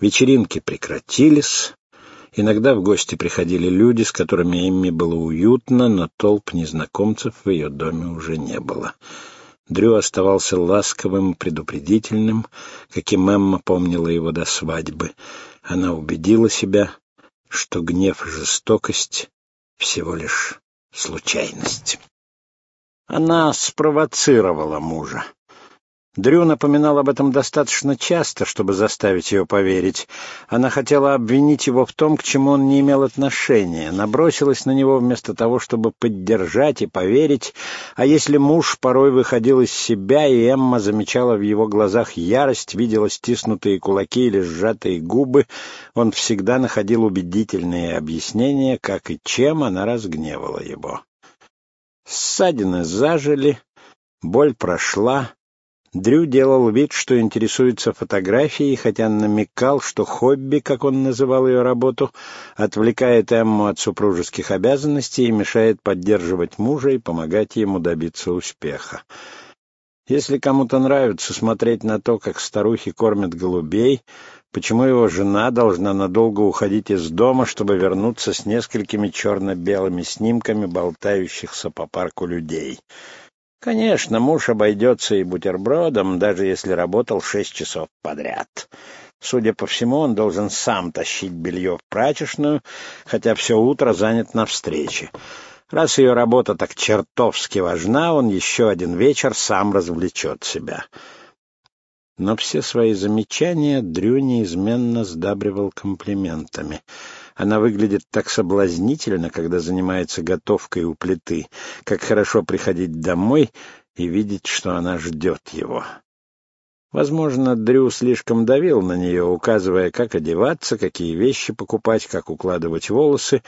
Вечеринки прекратились. Иногда в гости приходили люди, с которыми Эмми было уютно, но толп незнакомцев в ее доме уже не было. Дрю оставался ласковым, предупредительным, каким Эмма помнила его до свадьбы. Она убедила себя, что гнев и жестокость — всего лишь случайность. Она спровоцировала мужа. Дрю напоминал об этом достаточно часто, чтобы заставить ее поверить. Она хотела обвинить его в том, к чему он не имел отношения, набросилась на него вместо того, чтобы поддержать и поверить, а если муж порой выходил из себя, и Эмма замечала в его глазах ярость, видела стиснутые кулаки или сжатые губы, он всегда находил убедительные объяснения, как и чем она разгневала его. Ссадины зажили, боль прошла, Дрю делал вид, что интересуется фотографией, хотя намекал, что хобби, как он называл ее работу, отвлекает Эмму от супружеских обязанностей и мешает поддерживать мужа и помогать ему добиться успеха. Если кому-то нравится смотреть на то, как старухи кормят голубей, почему его жена должна надолго уходить из дома, чтобы вернуться с несколькими черно-белыми снимками болтающихся по парку людей? Конечно, муж обойдется и бутербродом, даже если работал шесть часов подряд. Судя по всему, он должен сам тащить белье в прачечную, хотя все утро занят на встрече. Раз ее работа так чертовски важна, он еще один вечер сам развлечет себя. Но все свои замечания Дрю неизменно сдабривал комплиментами — она выглядит так соблазнительно, когда занимается готовкой у плиты. Как хорошо приходить домой и видеть, что она ждет его. Возможно, Дрю слишком давил на нее, указывая, как одеваться, какие вещи покупать, как укладывать волосы,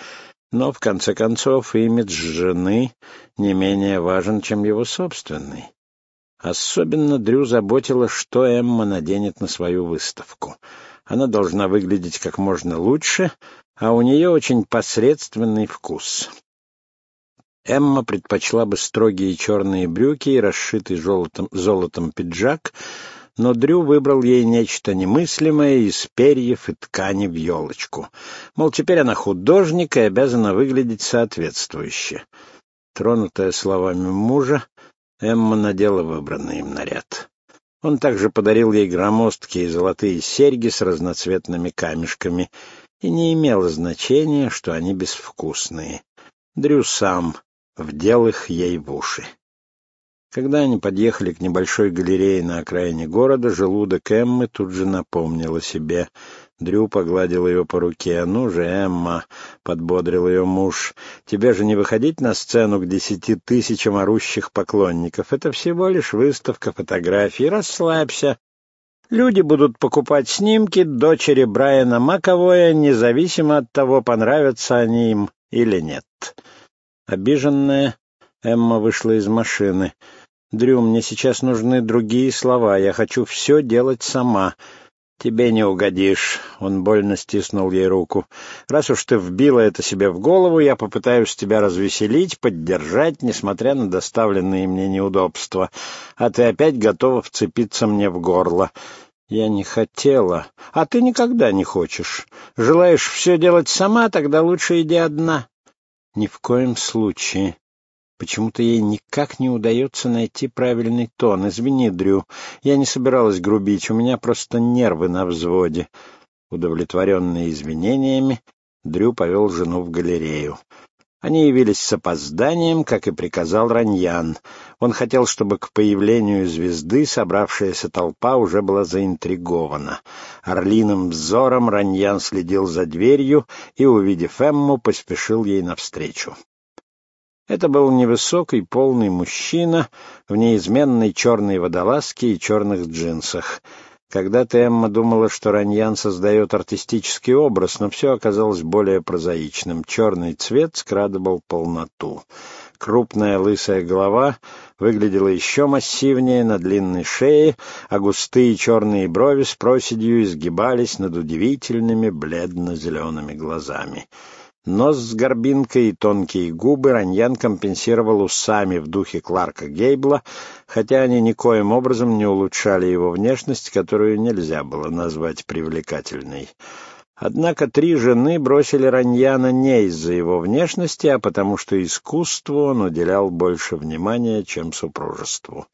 но, в конце концов, имидж жены не менее важен, чем его собственный. Особенно Дрю заботило, что Эмма наденет на свою выставку. Она должна выглядеть как можно лучше, а у нее очень посредственный вкус. Эмма предпочла бы строгие черные брюки и расшитый золотом, золотом пиджак, но Дрю выбрал ей нечто немыслимое из перьев и ткани в елочку. Мол, теперь она художник и обязана выглядеть соответствующе. Тронутая словами мужа, Эмма надела выбранный им наряд. Он также подарил ей громоздкие золотые серьги с разноцветными камешками — и не имело значения, что они безвкусные. Дрю сам вдел их ей в уши. Когда они подъехали к небольшой галерее на окраине города, желудок Эммы тут же напомнил о себе. Дрю погладил ее по руке. «Ну же, Эмма!» — подбодрил ее муж. «Тебе же не выходить на сцену к десяти тысячам орущих поклонников. Это всего лишь выставка фотографий. Расслабься. Люди будут покупать снимки дочери Брайана Маковоя, независимо от того, понравятся они им или нет. Обиженная, Эмма вышла из машины. «Дрю, мне сейчас нужны другие слова. Я хочу все делать сама. «Тебе не угодишь», — он больно стиснул ей руку. «Раз уж ты вбила это себе в голову, я попытаюсь тебя развеселить, поддержать, несмотря на доставленные мне неудобства. А ты опять готова вцепиться мне в горло». «Я не хотела. А ты никогда не хочешь. Желаешь все делать сама, тогда лучше иди одна». «Ни в коем случае. Почему-то ей никак не удается найти правильный тон. Извини, Дрю, я не собиралась грубить, у меня просто нервы на взводе. Удовлетворенные извинениями, Дрю повел жену в галерею. Они явились с опозданием, как и приказал Раньян. Он хотел, чтобы к появлению звезды собравшаяся толпа уже была заинтригована. Орлиным взором Раньян следил за дверью и, увидев Эмму, поспешил ей навстречу. Это был невысокий, полный мужчина в неизменной черной водолазке и черных джинсах. Когда-то Эмма думала, что Раньян создает артистический образ, но все оказалось более прозаичным. Черный цвет скрадывал полноту. Крупная лысая голова выглядела еще массивнее на длинной шее, а густые черные брови с проседью изгибались над удивительными бледно-зелеными глазами. Нос с горбинкой и тонкие губы Раньян компенсировал усами в духе Кларка Гейбла, хотя они никоим образом не улучшали его внешность, которую нельзя было назвать привлекательной. Однако три жены бросили Раньяна не из-за его внешности, а потому что искусству он уделял больше внимания, чем супружеству.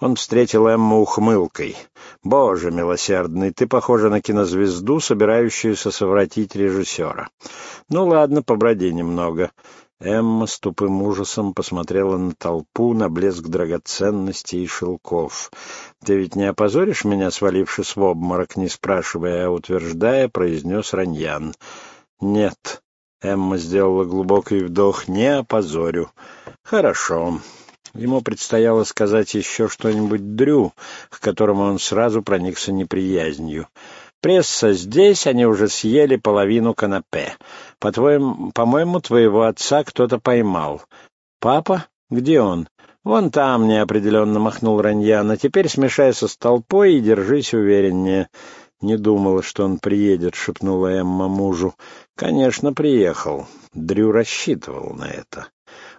Он встретил Эмму ухмылкой. «Боже милосердный, ты похожа на кинозвезду, собирающуюся совратить режиссера. Ну ладно, поброди немного». Эмма с тупым ужасом посмотрела на толпу, на блеск драгоценностей и шелков. «Ты ведь не опозоришь меня, свалившись в обморок, не спрашивая, а утверждая?» — произнес Раньян. «Нет». Эмма сделала глубокий вдох. «Не опозорю». «Хорошо». Ему предстояло сказать еще что-нибудь Дрю, к которому он сразу проникся неприязнью. «Пресса здесь, они уже съели половину канапе. По-твоему, по-моему, твоего отца кто-то поймал. Папа? Где он?» «Вон там», — неопределенно махнул Раньян, — «а теперь смешайся с толпой и держись увереннее». «Не думала, что он приедет», — шепнула Эмма мужу. «Конечно, приехал. Дрю рассчитывал на это».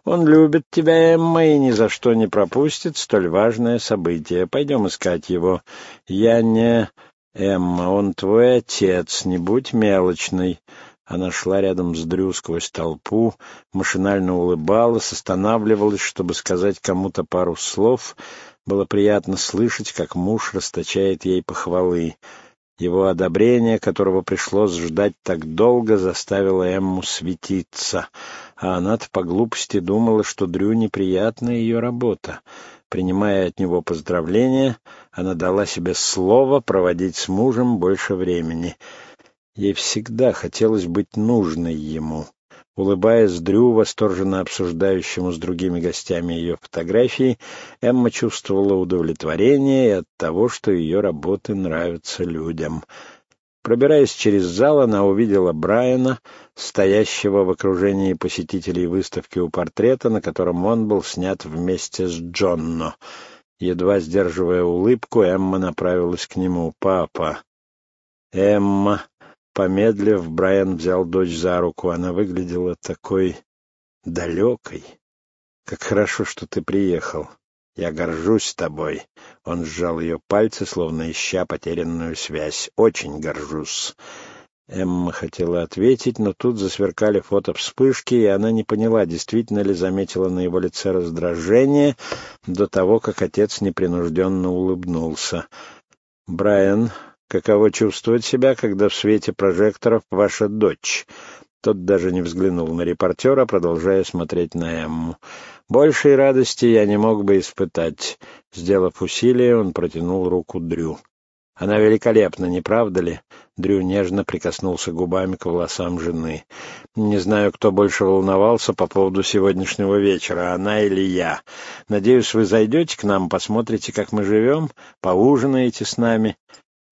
Он любит тебя, Эмма, и ни за что не пропустит столь важное событие. Пойдем искать его. Я не... Эмма, он твой отец, не будь мелочной. Она шла рядом с Дрю сквозь толпу, машинально улыбалась, останавливалась, чтобы сказать кому-то пару слов. Было приятно слышать, как муж расточает ей похвалы. Его одобрение, которого пришлось ждать так долго, заставило Эмму светиться. А она-то по глупости думала, что Дрю неприятна ее работа. Принимая от него поздравления, она дала себе слово проводить с мужем больше времени. Ей всегда хотелось быть нужной ему. Улыбаясь Дрю, восторженно обсуждающему с другими гостями ее фотографии, Эмма чувствовала удовлетворение от того, что ее работы нравятся людям. Пробираясь через зал, она увидела Брайана, стоящего в окружении посетителей выставки у портрета, на котором он был снят вместе с Джонно. Едва сдерживая улыбку, Эмма направилась к нему. «Папа!» «Эмма!» Помедлив, Брайан взял дочь за руку. Она выглядела такой далекой. «Как хорошо, что ты приехал. Я горжусь тобой». Он сжал ее пальцы, словно ища потерянную связь. «Очень горжусь». Эмма хотела ответить, но тут засверкали фото вспышки, и она не поняла, действительно ли заметила на его лице раздражение до того, как отец непринужденно улыбнулся. «Брайан, каково чувствовать себя, когда в свете прожекторов ваша дочь?» Тот даже не взглянул на репортера, продолжая смотреть на Эмму. «Большей радости я не мог бы испытать». Сделав усилие, он протянул руку Дрю. «Она великолепна, не правда ли?» Дрю нежно прикоснулся губами к волосам жены. «Не знаю, кто больше волновался по поводу сегодняшнего вечера, она или я. Надеюсь, вы зайдете к нам, посмотрите, как мы живем, поужинаете с нами».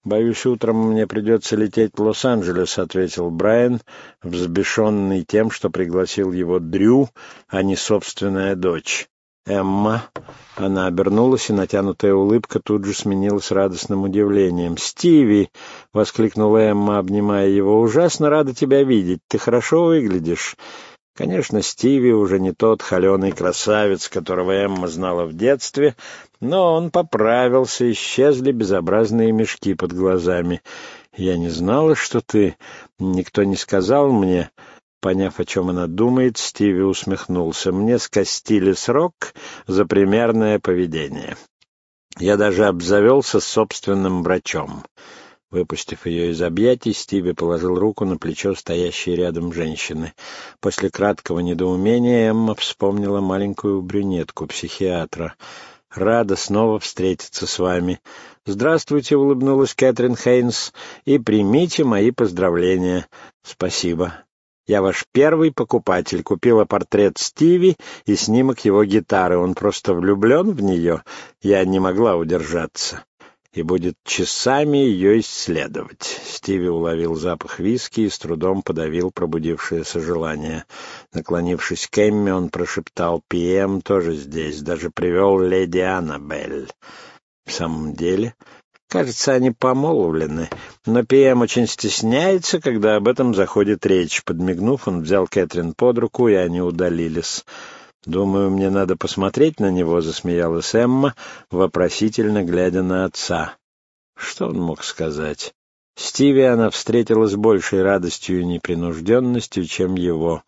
«Боюсь, утром мне придется лететь в Лос-Анджелес», — ответил Брайан, взбешенный тем, что пригласил его Дрю, а не собственная дочь. «Эмма...» Она обернулась, и натянутая улыбка тут же сменилась радостным удивлением. «Стиви!» — воскликнула Эмма, обнимая его. «Ужасно рада тебя видеть. Ты хорошо выглядишь». Конечно, Стиви уже не тот холеный красавец, которого Эмма знала в детстве, но он поправился, исчезли безобразные мешки под глазами. «Я не знала, что ты... Никто не сказал мне...» Поняв, о чем она думает, Стиви усмехнулся. «Мне скостили срок за примерное поведение. Я даже обзавелся собственным врачом». Выпустив ее из объятий, Стиви положил руку на плечо стоящей рядом женщины. После краткого недоумения Эмма вспомнила маленькую брюнетку, психиатра. «Рада снова встретиться с вами». «Здравствуйте», — улыбнулась Кэтрин Хейнс, — «и примите мои поздравления». «Спасибо». Я ваш первый покупатель. Купила портрет Стиви и снимок его гитары. Он просто влюблен в нее. Я не могла удержаться. И будет часами ее исследовать. Стиви уловил запах виски и с трудом подавил пробудившееся желание. Наклонившись к Эмми, он прошептал «Пиэм тоже здесь, даже привел леди Аннабель». В самом деле... Кажется, они помолвлены, но Пиэм очень стесняется, когда об этом заходит речь. Подмигнув, он взял Кэтрин под руку, и они удалились. «Думаю, мне надо посмотреть на него», — засмеялась Эмма, вопросительно глядя на отца. Что он мог сказать? Стиви она встретила с большей радостью и непринужденностью, чем его.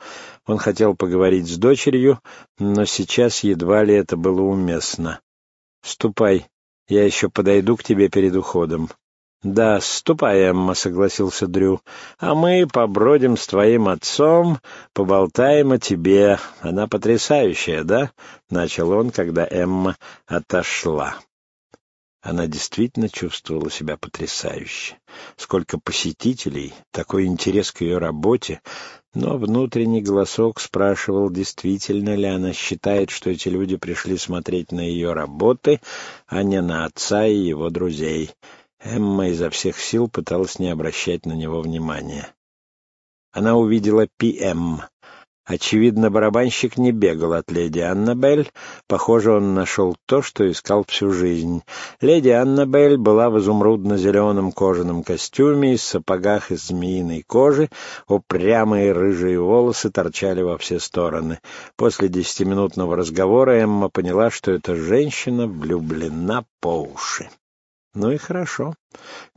Он хотел поговорить с дочерью, но сейчас едва ли это было уместно. «Ступай, я еще подойду к тебе перед уходом». «Да, ступай, Эмма», — согласился Дрю. «А мы побродим с твоим отцом, поболтаем о тебе. Она потрясающая, да?» — начал он, когда Эмма отошла. Она действительно чувствовала себя потрясающе. Сколько посетителей, такой интерес к ее работе, но внутренний голосок спрашивал, действительно ли она считает, что эти люди пришли смотреть на ее работы, а не на отца и его друзей. Эмма изо всех сил пыталась не обращать на него внимания. Она увидела Пи-Эм. Очевидно, барабанщик не бегал от леди Аннабель. Похоже, он нашел то, что искал всю жизнь. Леди Аннабель была в изумрудно-зеленом кожаном костюме и сапогах из змеиной кожи. Упрямые рыжие волосы торчали во все стороны. После десятиминутного разговора Эмма поняла, что эта женщина влюблена по уши. Ну и хорошо.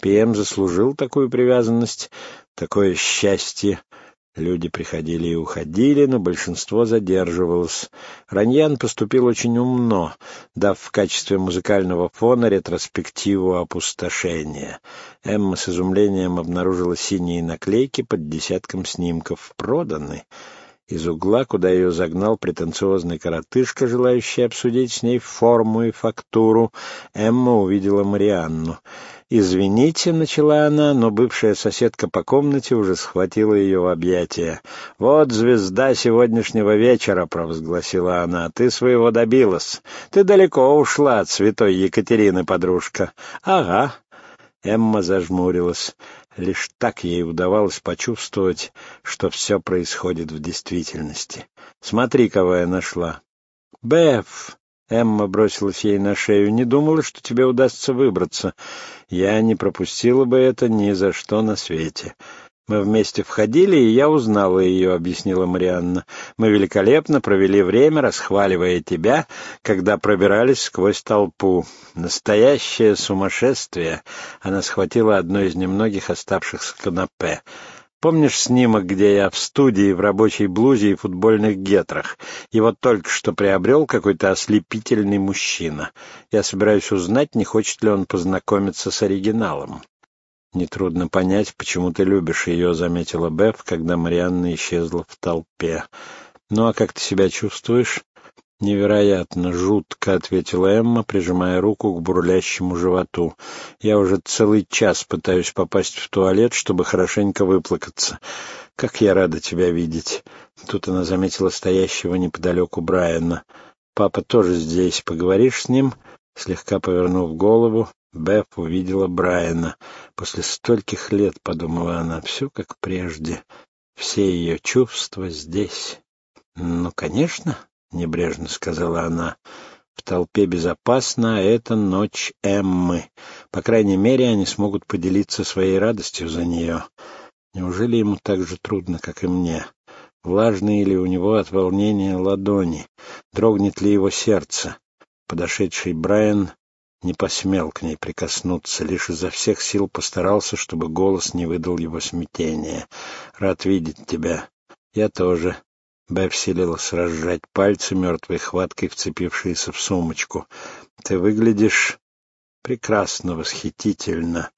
Пиэм заслужил такую привязанность, такое счастье. Люди приходили и уходили, но большинство задерживалось. Раньян поступил очень умно, дав в качестве музыкального фона ретроспективу опустошения. Эмма с изумлением обнаружила синие наклейки под десятком снимков. Проданы. Из угла, куда ее загнал претенциозный коротышка, желающий обсудить с ней форму и фактуру, Эмма увидела Марианну. «Извините», — начала она, но бывшая соседка по комнате уже схватила ее в объятия. «Вот звезда сегодняшнего вечера», — провозгласила она. «Ты своего добилась. Ты далеко ушла от святой Екатерины, подружка». «Ага». Эмма зажмурилась. Лишь так ей удавалось почувствовать, что все происходит в действительности. «Смотри, кого я нашла». «Беф!» Эмма бросилась ей на шею. «Не думала, что тебе удастся выбраться. Я не пропустила бы это ни за что на свете». «Мы вместе входили, и я узнала ее», — объяснила Марианна. «Мы великолепно провели время, расхваливая тебя, когда пробирались сквозь толпу. Настоящее сумасшествие!» Она схватила одно из немногих оставшихся канапе. Помнишь снимок, где я в студии в рабочей блузе и футбольных гетрах? Его только что приобрел какой-то ослепительный мужчина. Я собираюсь узнать, не хочет ли он познакомиться с оригиналом. «Нетрудно понять, почему ты любишь ее», — заметила Беф, когда Марианна исчезла в толпе. «Ну а как ты себя чувствуешь?» «Невероятно, жутко», — ответила Эмма, прижимая руку к бурлящему животу. «Я уже целый час пытаюсь попасть в туалет, чтобы хорошенько выплакаться. Как я рада тебя видеть!» Тут она заметила стоящего неподалеку Брайана. «Папа тоже здесь. Поговоришь с ним?» Слегка повернув голову, Беф увидела Брайана. После стольких лет, — подумала она, — все как прежде. Все ее чувства здесь. «Ну, конечно», — небрежно сказала она. «В толпе безопасно, а это ночь Эммы. По крайней мере, они смогут поделиться своей радостью за нее. Неужели ему так же трудно, как и мне? Влажные ли у него от волнения ладони? Дрогнет ли его сердце?» Подошедший Брайан не посмел к ней прикоснуться, лишь изо всех сил постарался, чтобы голос не выдал его смятения. «Рад видеть тебя. Я тоже. Бэб селилась разжать пальцы мертвой хваткой, вцепившиеся в сумочку. «Ты выглядишь прекрасно, восхитительно.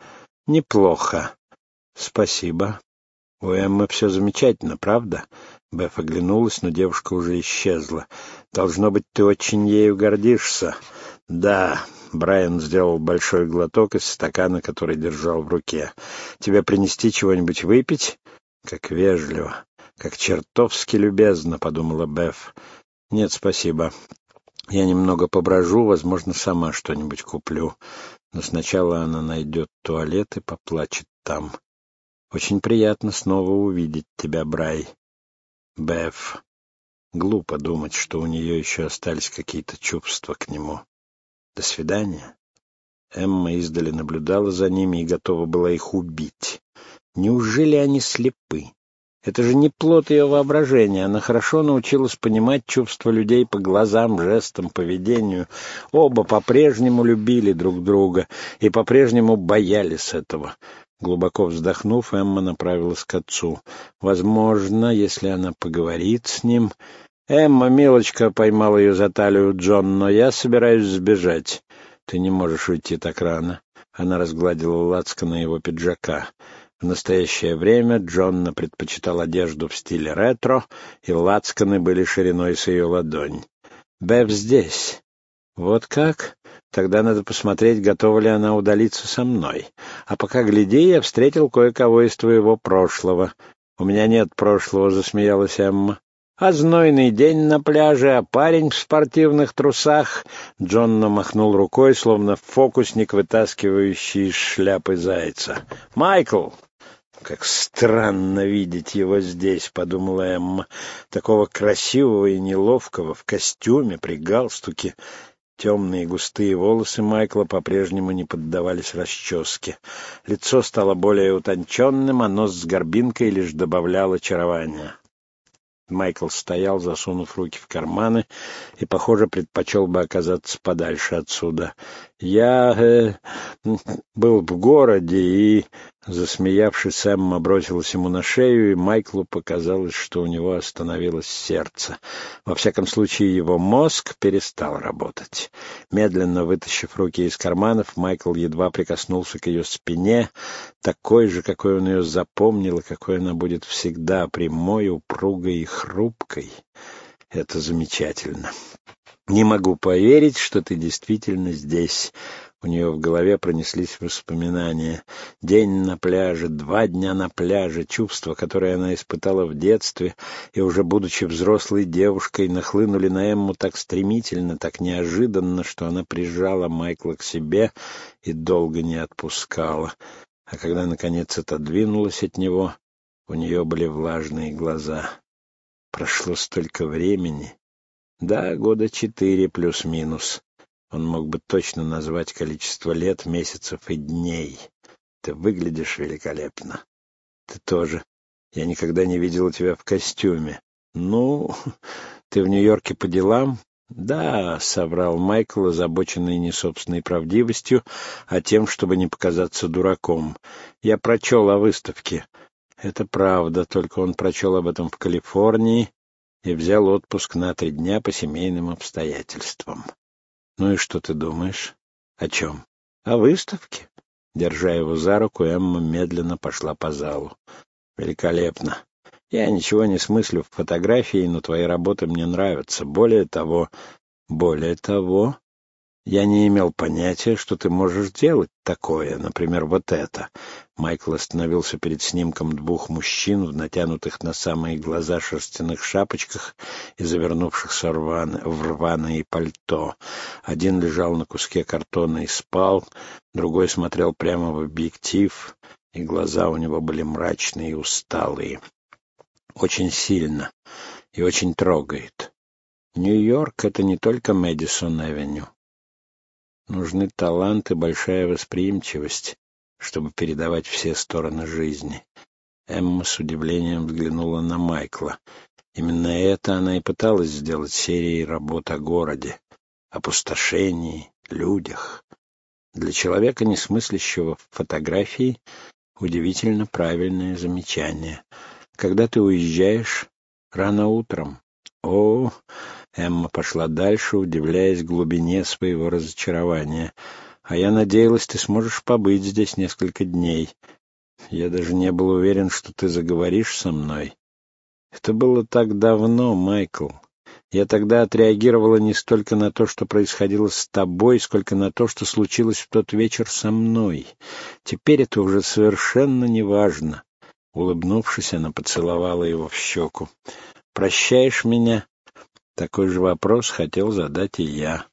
Неплохо. Спасибо. У Эммы все замечательно, правда?» Беф оглянулась, но девушка уже исчезла. «Должно быть, ты очень ею гордишься». «Да». Брайан сделал большой глоток из стакана, который держал в руке. «Тебе принести чего-нибудь выпить?» «Как вежливо. «Как чертовски любезно», — подумала Беф. «Нет, спасибо. Я немного поброжу, возможно, сама что-нибудь куплю. Но сначала она найдет туалет и поплачет там. Очень приятно снова увидеть тебя, Брай. Беф. Глупо думать, что у нее еще остались какие-то чувства к нему. До свидания». Эмма издали наблюдала за ними и готова была их убить. Неужели они слепы? Это же не плод ее воображения. Она хорошо научилась понимать чувства людей по глазам, жестам, поведению. Оба по-прежнему любили друг друга и по-прежнему боялись этого. Глубоко вздохнув, Эмма направилась к отцу. Возможно, если она поговорит с ним... «Эмма, милочка!» — поймал ее за талию Джон, «но я собираюсь сбежать. Ты не можешь уйти так рано». Она разгладила лацко на его пиджака. В настоящее время Джонна предпочитал одежду в стиле ретро, и лацканы были шириной с ее ладонь. «Бэв здесь». «Вот как? Тогда надо посмотреть, готова ли она удалиться со мной. А пока гляди, я встретил кое-кого из твоего прошлого». «У меня нет прошлого», — засмеялась Эмма. А знойный день на пляже, а парень в спортивных трусах. Джонна махнул рукой, словно фокусник, вытаскивающий из шляпы зайца. «Майкл!» «Как странно видеть его здесь», — подумала Эмма. «Такого красивого и неловкого, в костюме, при галстуке». Темные густые волосы Майкла по-прежнему не поддавались расческе. Лицо стало более утонченным, а нос с горбинкой лишь добавлял очарования. Майкл стоял, засунув руки в карманы, и, похоже, предпочел бы оказаться подальше отсюда. «Я э, был в городе и...» Засмеявшись, Эмма бросилась ему на шею, и Майклу показалось, что у него остановилось сердце. Во всяком случае, его мозг перестал работать. Медленно вытащив руки из карманов, Майкл едва прикоснулся к ее спине, такой же, какой он ее запомнил, и какой она будет всегда, прямой, упругой и хрупкой. Это замечательно. «Не могу поверить, что ты действительно здесь», у нее в голове пронеслись воспоминания. День на пляже, два дня на пляже, чувства, которые она испытала в детстве, и уже будучи взрослой девушкой, нахлынули на Эмму так стремительно, так неожиданно, что она прижала Майкла к себе и долго не отпускала. А когда, наконец, отодвинулась от него, у нее были влажные глаза. Прошло столько времени. Да, года четыре плюс-минус. Он мог бы точно назвать количество лет, месяцев и дней. Ты выглядишь великолепно. Ты тоже. Я никогда не видел тебя в костюме. Ну, ты в Нью-Йорке по делам? Да, — соврал Майкл, озабоченный не собственной правдивостью, а тем, чтобы не показаться дураком. Я прочел о выставке. Это правда, только он прочел об этом в Калифорнии и взял отпуск на три дня по семейным обстоятельствам. «Ну и что ты думаешь?» «О чем?» «О выставке». Держа его за руку, Эмма медленно пошла по залу. «Великолепно. Я ничего не смыслю в фотографии, но твои работы мне нравятся. Более того... Более того...» Я не имел понятия, что ты можешь делать такое, например, вот это. Майкл остановился перед снимком двух мужчин в натянутых на самые глаза шерстяных шапочках и завернувшихся рван... в рваное пальто. Один лежал на куске картона и спал, другой смотрел прямо в объектив, и глаза у него были мрачные и усталые. Очень сильно и очень трогает. Нью-Йорк — это не только Мэдисон-Эвеню. Нужны талант и большая восприимчивость, чтобы передавать все стороны жизни. Эмма с удивлением взглянула на Майкла. Именно это она и пыталась сделать серией работ о городе, опустошении, людях. Для человека, не смыслящего в фотографии, удивительно правильное замечание. Когда ты уезжаешь? Рано утром. О, Эмма пошла дальше, удивляясь глубине своего разочарования. «А я надеялась, ты сможешь побыть здесь несколько дней. Я даже не был уверен, что ты заговоришь со мной. Это было так давно, Майкл. Я тогда отреагировала не столько на то, что происходило с тобой, сколько на то, что случилось в тот вечер со мной. Теперь это уже совершенно неважно». Улыбнувшись, она поцеловала его в щеку. «Прощаешь меня?» Такой же вопрос хотел задать и я.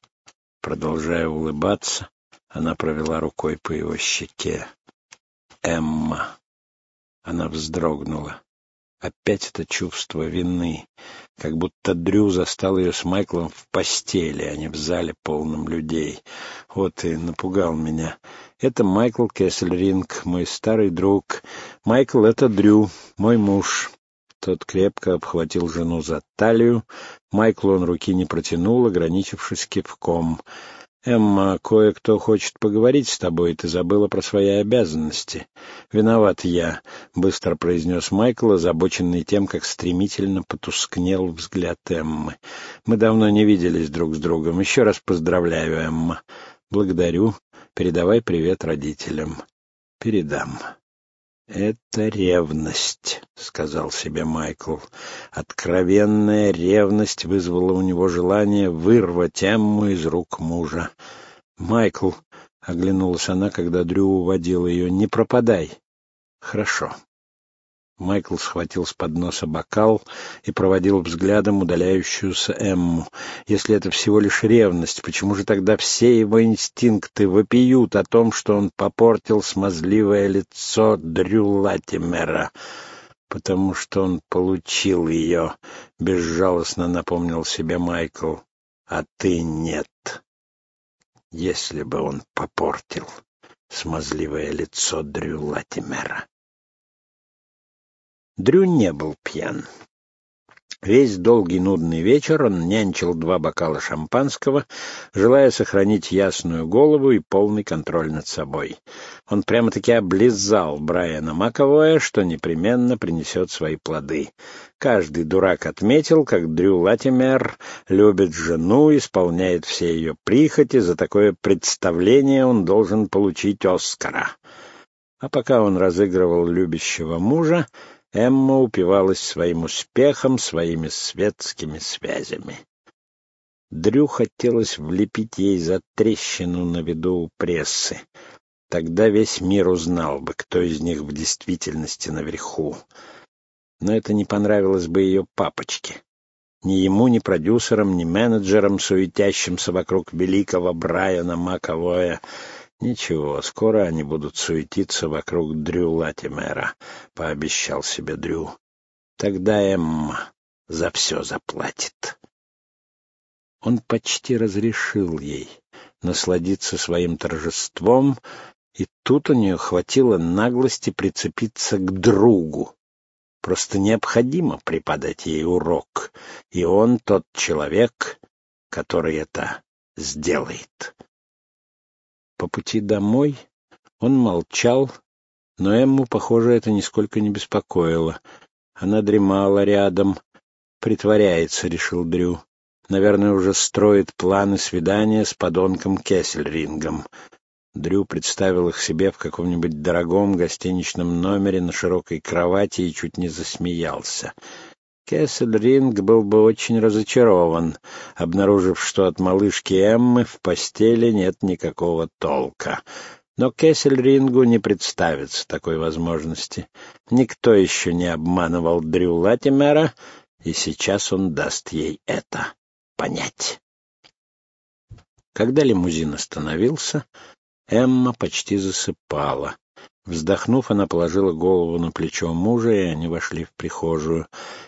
Продолжая улыбаться, она провела рукой по его щеке. «Эмма». Она вздрогнула. Опять это чувство вины, как будто Дрю застал ее с Майклом в постели, а не в зале полном людей. Вот и напугал меня. Это Майкл Кессельринг, мой старый друг. Майкл — это Дрю, мой муж. Тот крепко обхватил жену за талию. Майклу он руки не протянул, ограничившись кивком. «Эмма, кое-кто хочет поговорить с тобой, ты забыла про свои обязанности». «Виноват я», — быстро произнес Майкл, озабоченный тем, как стремительно потускнел взгляд Эммы. «Мы давно не виделись друг с другом. Еще раз поздравляю, Эмма». «Благодарю. Передавай привет родителям». «Передам». «Это ревность», — сказал себе Майкл. Откровенная ревность вызвала у него желание вырвать Эмму из рук мужа. «Майкл», — оглянулась она, когда Дрю уводил ее, — «не пропадай». «Хорошо». Майкл схватил с подноса бокал и проводил взглядом удаляющуюся Эмму. Если это всего лишь ревность, почему же тогда все его инстинкты вопиют о том, что он попортил смазливое лицо Дрю Латимера? Потому что он получил ее, — безжалостно напомнил себе Майкл. А ты нет. Если бы он попортил смазливое лицо Дрю Латимера. Дрю не был пьян. Весь долгий нудный вечер он нянчил два бокала шампанского, желая сохранить ясную голову и полный контроль над собой. Он прямо-таки облизал Брайана Маковое, что непременно принесет свои плоды. Каждый дурак отметил, как Дрю Латимер любит жену, исполняет все ее прихоти, за такое представление он должен получить Оскара. А пока он разыгрывал любящего мужа, Эмма упивалась своим успехом, своими светскими связями. Дрю хотелось влепить ей за трещину на виду у прессы. Тогда весь мир узнал бы, кто из них в действительности наверху. Но это не понравилось бы ее папочке. Ни ему, ни продюсерам, ни менеджерам, суетящимся вокруг великого Брайана Маковоя, «Ничего, скоро они будут суетиться вокруг Дрю Латимера», — пообещал себе Дрю. «Тогда Эмма за все заплатит». Он почти разрешил ей насладиться своим торжеством, и тут у нее хватило наглости прицепиться к другу. Просто необходимо преподать ей урок, и он тот человек, который это сделает. По пути домой он молчал, но Эмму, похоже, это нисколько не беспокоило. Она дремала рядом. «Притворяется», — решил Дрю. «Наверное, уже строит планы свидания с подонком Кессельрингом». Дрю представил их себе в каком-нибудь дорогом гостиничном номере на широкой кровати и чуть не засмеялся. Кессельринг был бы очень разочарован, обнаружив, что от малышки Эммы в постели нет никакого толка. Но Кессельрингу не представится такой возможности. Никто еще не обманывал Дрю Латимера, и сейчас он даст ей это понять. Когда лимузин остановился, Эмма почти засыпала. Вздохнув, она положила голову на плечо мужа, и они вошли в прихожую.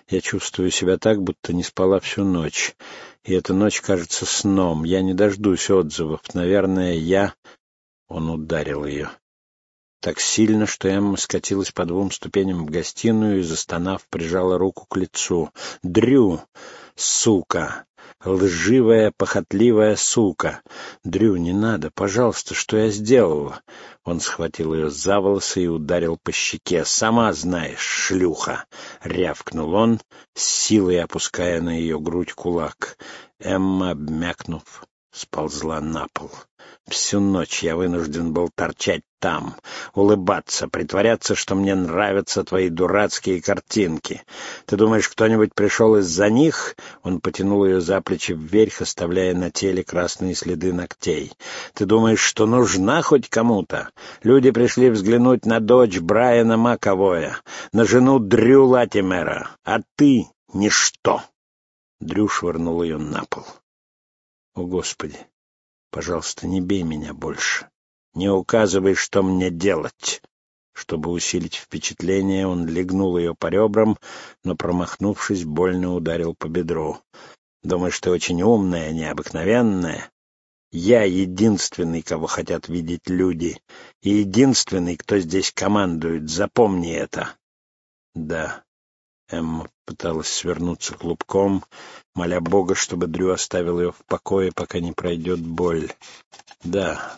Я чувствую себя так, будто не спала всю ночь. И эта ночь кажется сном. Я не дождусь отзывов. Наверное, я... Он ударил ее. Так сильно, что Эмма скатилась по двум ступеням в гостиную и, застонав, прижала руку к лицу. «Дрю! Сука! Лживая, похотливая сука! Дрю, не надо, пожалуйста, что я сделала?» Он схватил ее за волосы и ударил по щеке. «Сама знаешь, шлюха!» — рявкнул он, с силой опуская на ее грудь кулак. Эмма, обмякнув, сползла на пол. Всю ночь я вынужден был торчать там, улыбаться, притворяться, что мне нравятся твои дурацкие картинки. Ты думаешь, кто-нибудь пришел из-за них?» Он потянул ее за плечи вверх, оставляя на теле красные следы ногтей. «Ты думаешь, что нужна хоть кому-то? Люди пришли взглянуть на дочь Брайана Маковоя, на жену Дрю Латимера, а ты — ничто!» Дрю швырнул ее на пол. «О, Господи! Пожалуйста, не бей меня больше. Не указывай, что мне делать. Чтобы усилить впечатление, он легнул ее по ребрам, но, промахнувшись, больно ударил по бедру. «Думаешь, ты очень умная, необыкновенная? Я единственный, кого хотят видеть люди, и единственный, кто здесь командует. Запомни это». «Да». Эмма пыталась свернуться клубком, моля Бога, чтобы Дрю оставил ее в покое, пока не пройдет боль. «Да,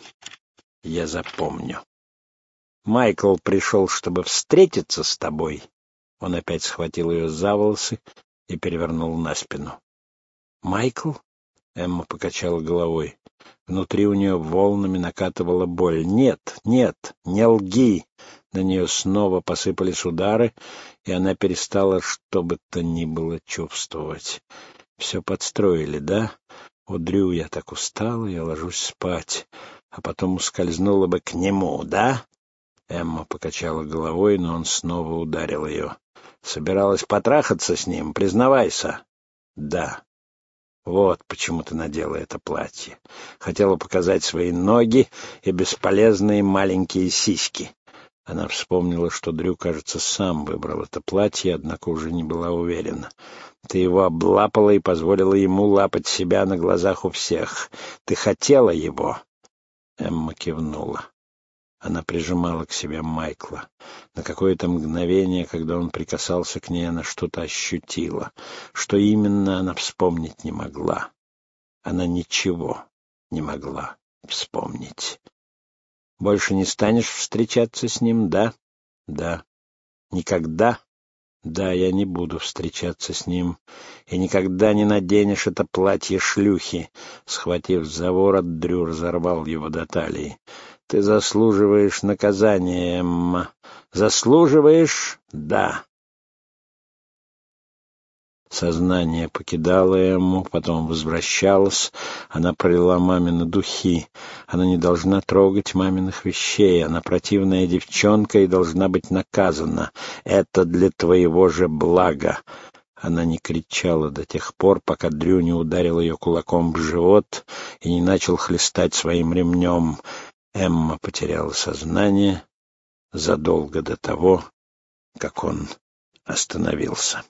я запомню». Майкл пришел, чтобы встретиться с тобой. Он опять схватил ее за волосы и перевернул на спину. «Майкл?» — Эмма покачала головой. Внутри у нее волнами накатывала боль. «Нет, нет, не лги!» На нее снова посыпались удары, и она перестала что бы то ни было чувствовать. Все подстроили, да? О, Дрю, я так устала, я ложусь спать, а потом ускользнула бы к нему, да? Эмма покачала головой, но он снова ударил ее. «Собиралась потрахаться с ним, признавайся». «Да». «Вот почему ты надела это платье. Хотела показать свои ноги и бесполезные маленькие сиськи». Она вспомнила, что Дрю, кажется, сам выбрал это платье, однако уже не была уверена. «Ты его облапала и позволила ему лапать себя на глазах у всех. Ты хотела его?» Эмма кивнула. Она прижимала к себе Майкла. На какое-то мгновение, когда он прикасался к ней, она что-то ощутила. Что именно, она вспомнить не могла. Она ничего не могла вспомнить. «Больше не станешь встречаться с ним, да?» «Да». «Никогда?» «Да, я не буду встречаться с ним. И никогда не наденешь это платье шлюхи». Схватив за ворот, Дрю разорвал его до талии. Ты заслуживаешь наказания, Эмма. Заслуживаешь? Да. Сознание покидало ему, потом возвращалось. Она пролила мамины духи. Она не должна трогать маминых вещей. Она противная девчонка и должна быть наказана. Это для твоего же блага. Она не кричала до тех пор, пока Дрю не ударил ее кулаком в живот и не начал хлестать своим ремнем. Эмма потеряла сознание задолго до того, как он остановился.